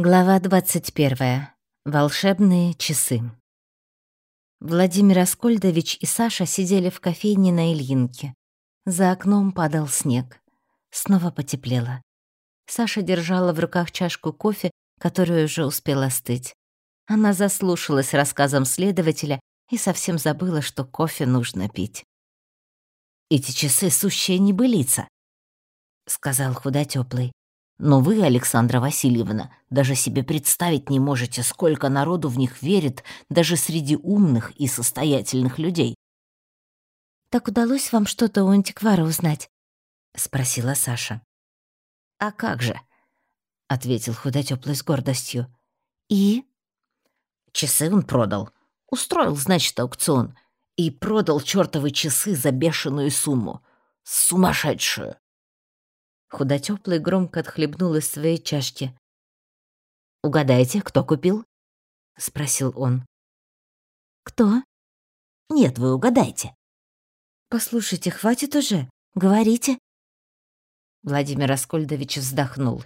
Глава 21. Волшебные часы. Владимир Аскольдович и Саша сидели в кофейне на Ильинке. За окном падал снег. Снова потеплело. Саша держала в руках чашку кофе, которую уже успела остыть. Она заслушалась рассказом следователя и совсем забыла, что кофе нужно пить. «Эти часы — сущая небылица», — сказал худотёплый. Но вы, Александра Васильевна, даже себе представить не можете, сколько народу в них верит даже среди умных и состоятельных людей. «Так удалось вам что-то у антиквара узнать?» — спросила Саша. «А как же?» — ответил худотёплый с гордостью. «И?» «Часы он продал. Устроил, значит, аукцион. И продал чёртовы часы за бешеную сумму. Сумасшедшую!» Худотёплый громко отхлебнул из своей чашки. «Угадайте, кто купил?» — спросил он. «Кто?» «Нет, вы угадайте». «Послушайте, хватит уже. Говорите». Владимир Аскольдович вздохнул.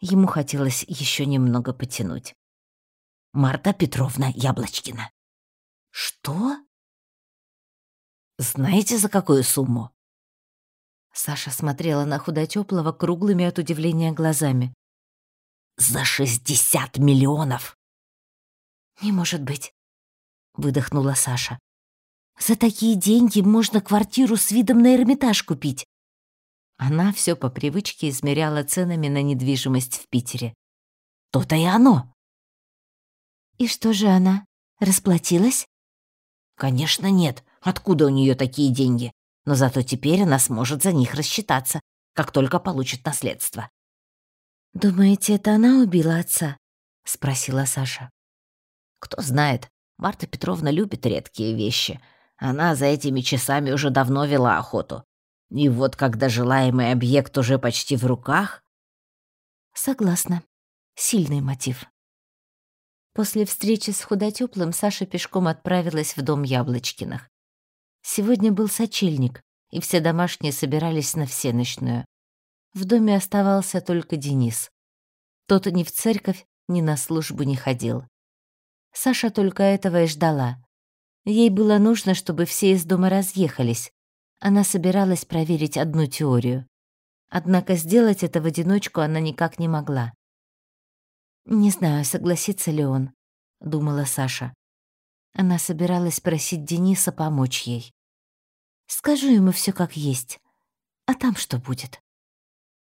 Ему хотелось еще немного потянуть. «Марта Петровна Яблочкина». «Что?» «Знаете, за какую сумму?» Саша смотрела на худотёплого круглыми от удивления глазами. «За шестьдесят миллионов!» «Не может быть!» — выдохнула Саша. «За такие деньги можно квартиру с видом на Эрмитаж купить!» Она все по привычке измеряла ценами на недвижимость в Питере. «То-то и оно!» «И что же она? Расплатилась?» «Конечно нет. Откуда у нее такие деньги? Но зато теперь она сможет за них рассчитаться, как только получит наследство. «Думаете, это она убила отца?» — спросила Саша. «Кто знает, Марта Петровна любит редкие вещи. Она за этими часами уже давно вела охоту. И вот когда желаемый объект уже почти в руках...» «Согласна. Сильный мотив». После встречи с худотёплым Саша пешком отправилась в дом Яблочкиных. Сегодня был сочельник, и все домашние собирались на всеночную. В доме оставался только Денис. Тот ни в церковь, ни на службу не ходил. Саша только этого и ждала. Ей было нужно, чтобы все из дома разъехались. Она собиралась проверить одну теорию. Однако сделать это в одиночку она никак не могла. «Не знаю, согласится ли он», — думала Саша. Она собиралась просить Дениса помочь ей. «Скажу ему все как есть. А там что будет?»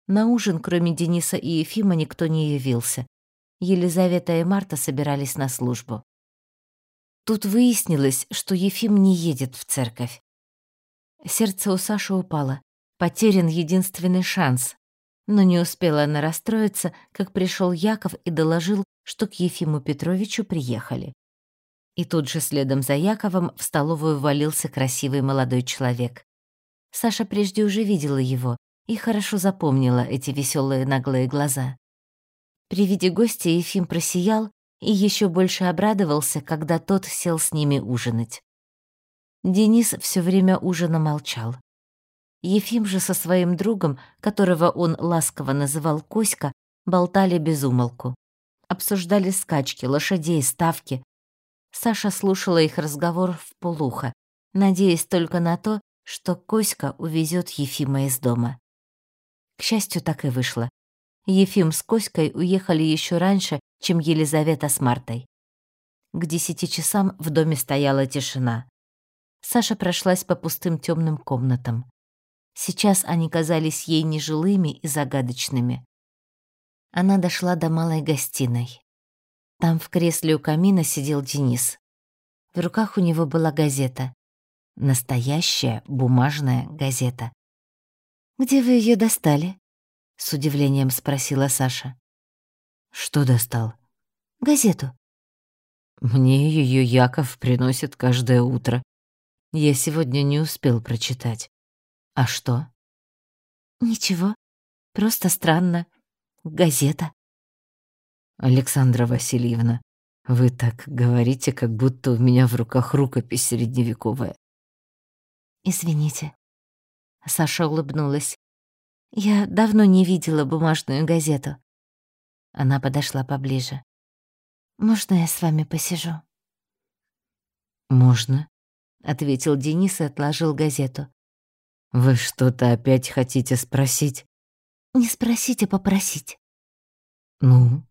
На ужин, кроме Дениса и Ефима, никто не явился. Елизавета и Марта собирались на службу. Тут выяснилось, что Ефим не едет в церковь. Сердце у Саши упало. Потерян единственный шанс. Но не успела она расстроиться, как пришел Яков и доложил, что к Ефиму Петровичу приехали. И тут же следом за Яковом в столовую ввалился красивый молодой человек. Саша прежде уже видела его и хорошо запомнила эти веселые наглые глаза. При виде гостя Ефим просиял и еще больше обрадовался, когда тот сел с ними ужинать. Денис все время ужина молчал. Ефим же со своим другом, которого он ласково называл Коська, болтали без умолку. Обсуждали скачки, лошадей, ставки, Саша слушала их разговор в полухо, надеясь только на то, что Коська увезет Ефима из дома. К счастью, так и вышло. Ефим с Коськой уехали еще раньше, чем Елизавета с Мартой. К десяти часам в доме стояла тишина. Саша прошлась по пустым темным комнатам. Сейчас они казались ей нежилыми и загадочными. Она дошла до малой гостиной. Там в кресле у камина сидел Денис. В руках у него была газета. Настоящая бумажная газета. «Где вы ее достали?» — с удивлением спросила Саша. «Что достал?» «Газету». «Мне ее Яков приносит каждое утро. Я сегодня не успел прочитать. А что?» «Ничего. Просто странно. Газета». Александра Васильевна, вы так говорите, как будто у меня в руках рукопись средневековая. Извините. Саша улыбнулась. Я давно не видела бумажную газету. Она подошла поближе. «Можно я с вами посижу?» «Можно», — ответил Денис и отложил газету. «Вы что-то опять хотите спросить?» «Не спросить, а попросить». «Ну?»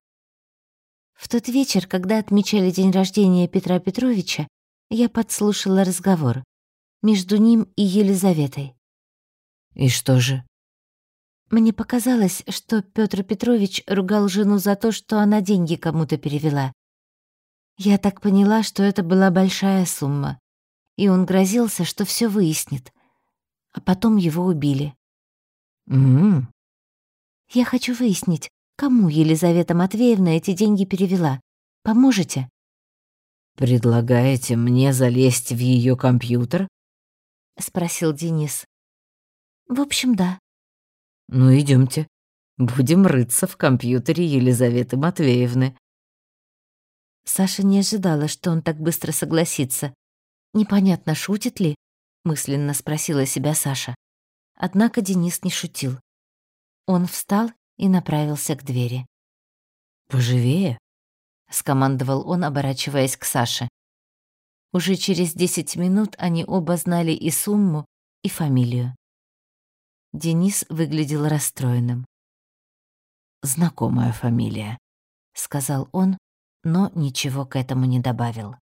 В тот вечер, когда отмечали день рождения Петра Петровича, я подслушала разговор между ним и Елизаветой. «И что же?» Мне показалось, что Петр Петрович ругал жену за то, что она деньги кому-то перевела. Я так поняла, что это была большая сумма, и он грозился, что все выяснит. А потом его убили. «М-м-м». Я хочу выяснить, кому Елизавета Матвеевна эти деньги перевела. Поможете? «Предлагаете мне залезть в ее компьютер?» — спросил Денис. «В общем, да». Ну, идемте. Будем рыться в компьютере Елизаветы Матвеевны. Саша не ожидала, что он так быстро согласится. Непонятно, шутит ли? мысленно спросила себя Саша. Однако Денис не шутил. Он встал и направился к двери. «Поживее», — скомандовал он, оборачиваясь к Саше. Уже через десять минут они оба знали и сумму, и фамилию. Денис выглядел расстроенным. «Знакомая фамилия», — сказал он, но ничего к этому не добавил.